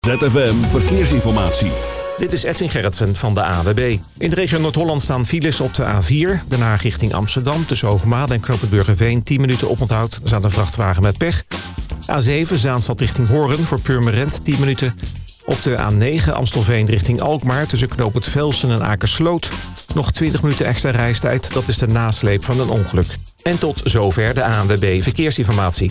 ZFM Verkeersinformatie. Dit is Edwin Gerritsen van de AWB. In de regio Noord-Holland staan files op de A4. Daarna richting Amsterdam tussen Hoogmaat en Knoop 10 minuten oponthoud. Er staat een vrachtwagen met pech. A7 Zaanstad richting Hoorn voor Purmerend 10 minuten. Op de A9 Amstelveen richting Alkmaar tussen Knoop het Velsen en Akersloot. Nog 20 minuten extra reistijd. Dat is de nasleep van een ongeluk. En tot zover de ANWB Verkeersinformatie.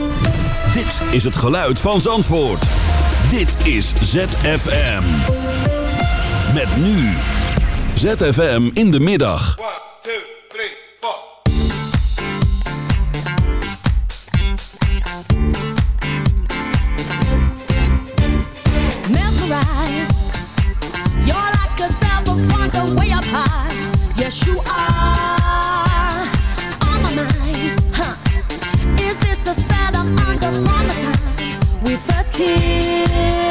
Dit is het geluid van Zandvoort. Dit is ZFM. Met nu. ZFM in de middag. 1, 2, 3, 4. Mesmerized. You're like a seven wonder way up high. Yes, you are. Time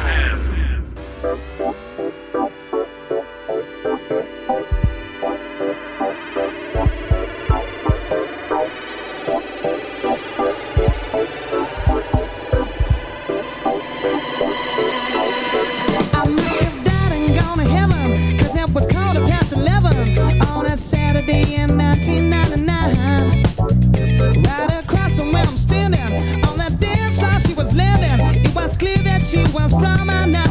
It was clear that she was from another.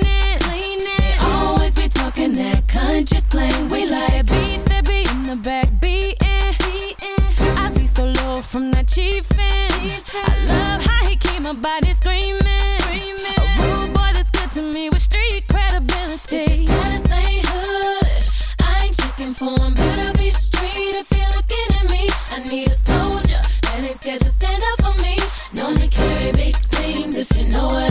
talking that country slang. We like beat that beat in the back beating. I be so low from that chiefin'. I love how he keep my body screaming. A rude boy that's good to me with street credibility. If status ain't hood, I ain't checking for him. Better be street if you're looking at me. I need a soldier that ain't scared to stand up for me. Known to carry big things if you know what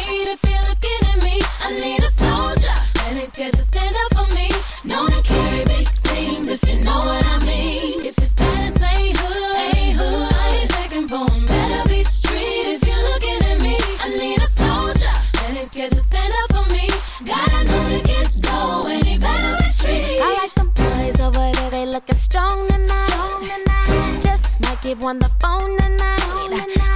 you're looking at me. I need a soldier that ain't scared to stand up for me. Known to carry big things if you know what I mean. If your status ain't hood, ain't hood, I ain't checking for. Better be street if you're looking at me. I need a soldier that ain't scared to stand up for me. Gotta know to get dough and he better be street. I like them boys over there, they looking strong tonight. Just might give one the phone tonight. Homie in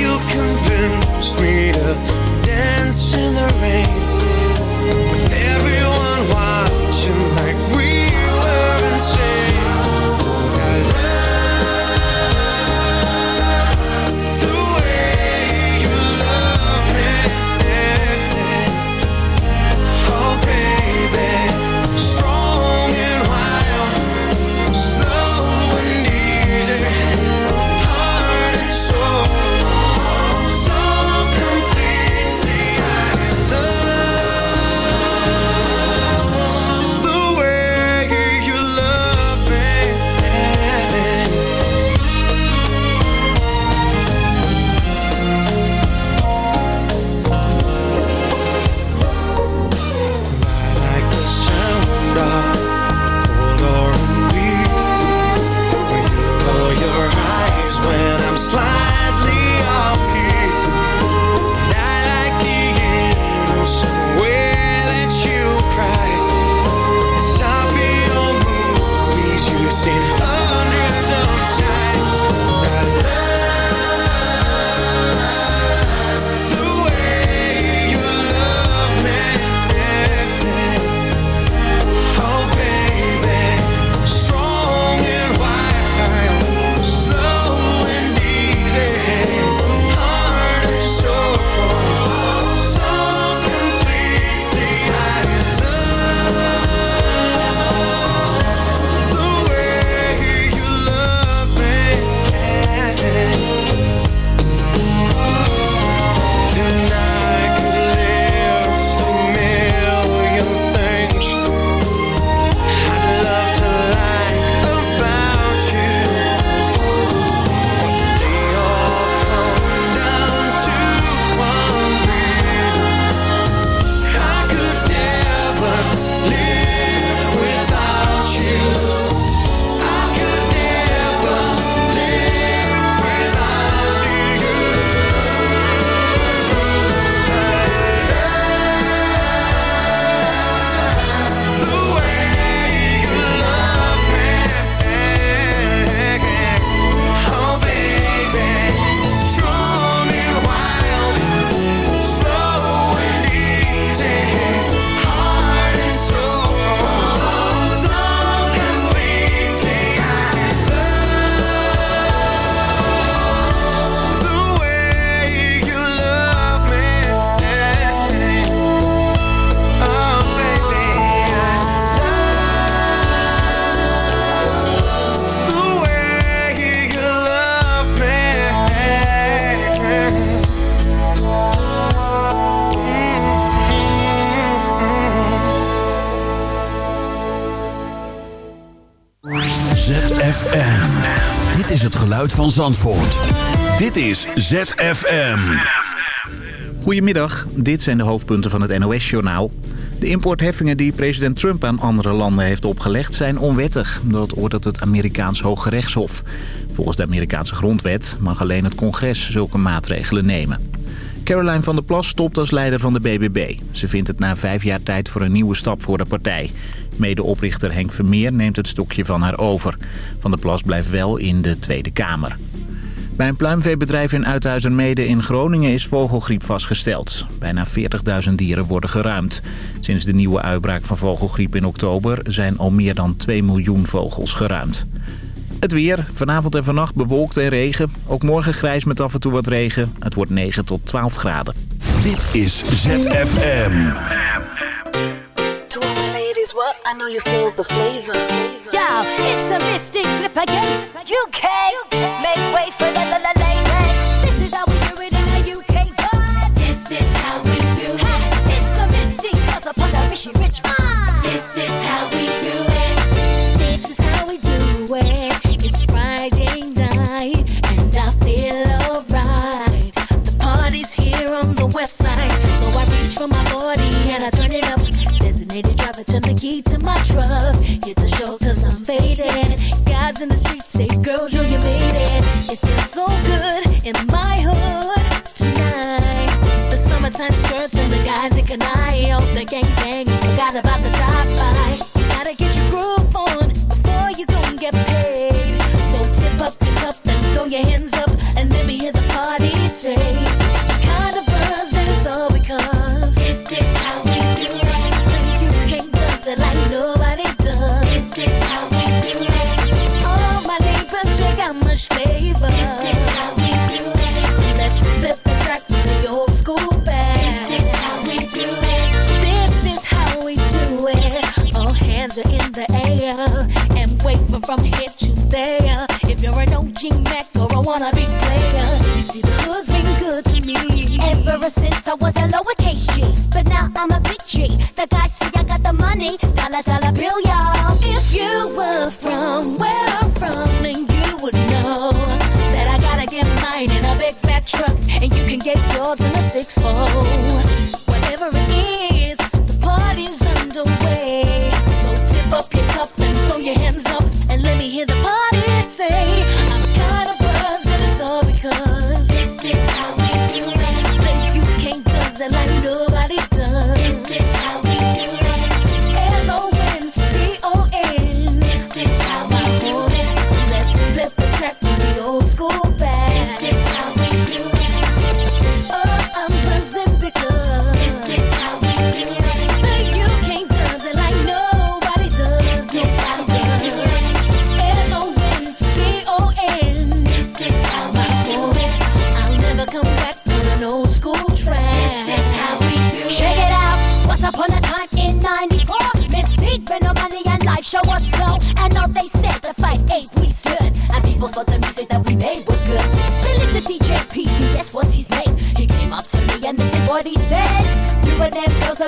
You convinced me to dance in the rain. With everyone Zandvoort. Dit is ZFM. Goedemiddag, dit zijn de hoofdpunten van het NOS-journaal. De importheffingen die president Trump aan andere landen heeft opgelegd zijn onwettig. Dat oordeelt het Amerikaans Hooggerechtshof. Volgens de Amerikaanse grondwet mag alleen het congres zulke maatregelen nemen. Caroline van der Plas stopt als leider van de BBB. Ze vindt het na vijf jaar tijd voor een nieuwe stap voor de partij. Medeoprichter Henk Vermeer neemt het stokje van haar over. Van der Plas blijft wel in de Tweede Kamer. Bij een pluimveebedrijf in Uithuizenmede in Groningen is vogelgriep vastgesteld. Bijna 40.000 dieren worden geruimd. Sinds de nieuwe uitbraak van vogelgriep in oktober zijn al meer dan 2 miljoen vogels geruimd. Het weer. Vanavond en vannacht bewolkt en regen. Ook morgen grijs met af en toe wat regen. Het wordt 9 tot 12 graden. Dit is ZFM. Ladies, what? I know you feel the flavor.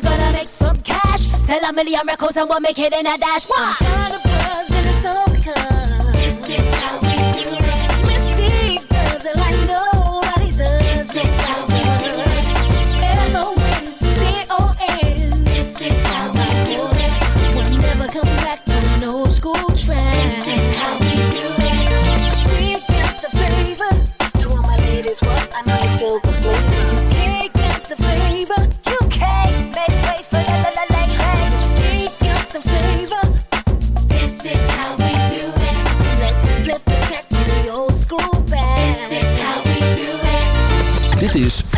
gonna make some cash. Sell a million records and we'll make it in a dash. What? Kind of buzzed and it's over.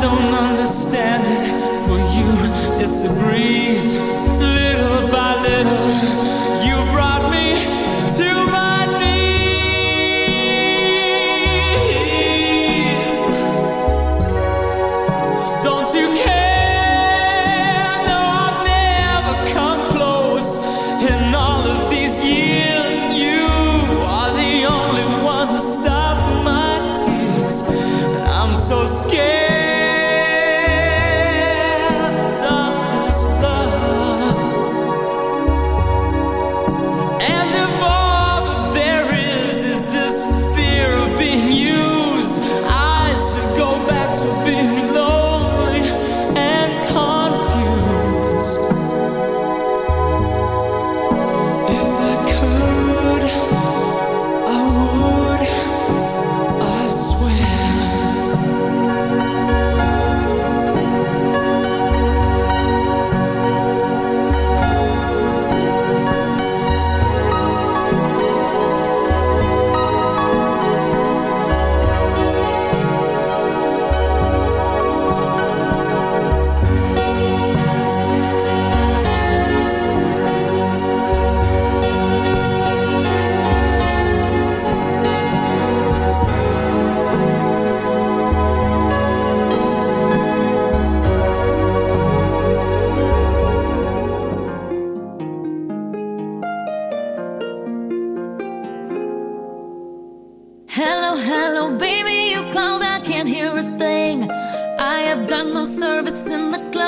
don't understand it. For you, it's a breeze.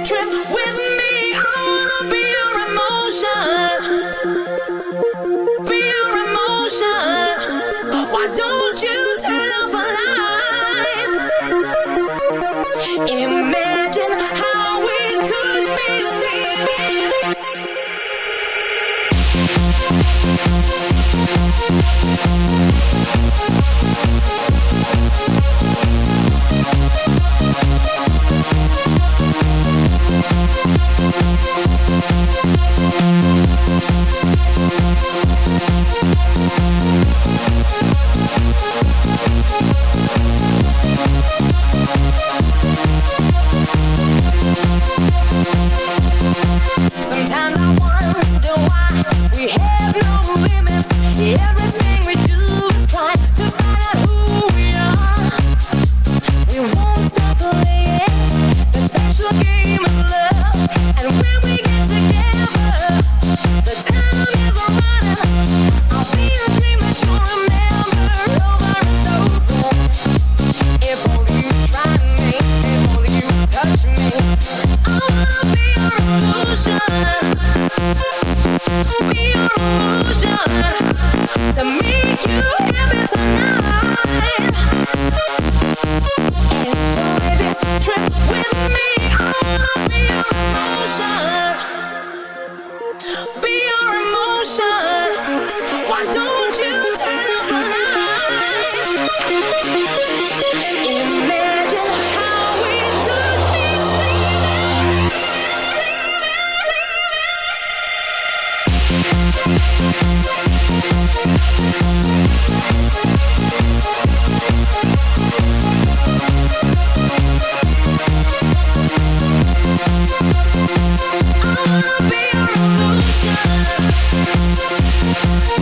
Trip with me. I wanna be I'll be alright.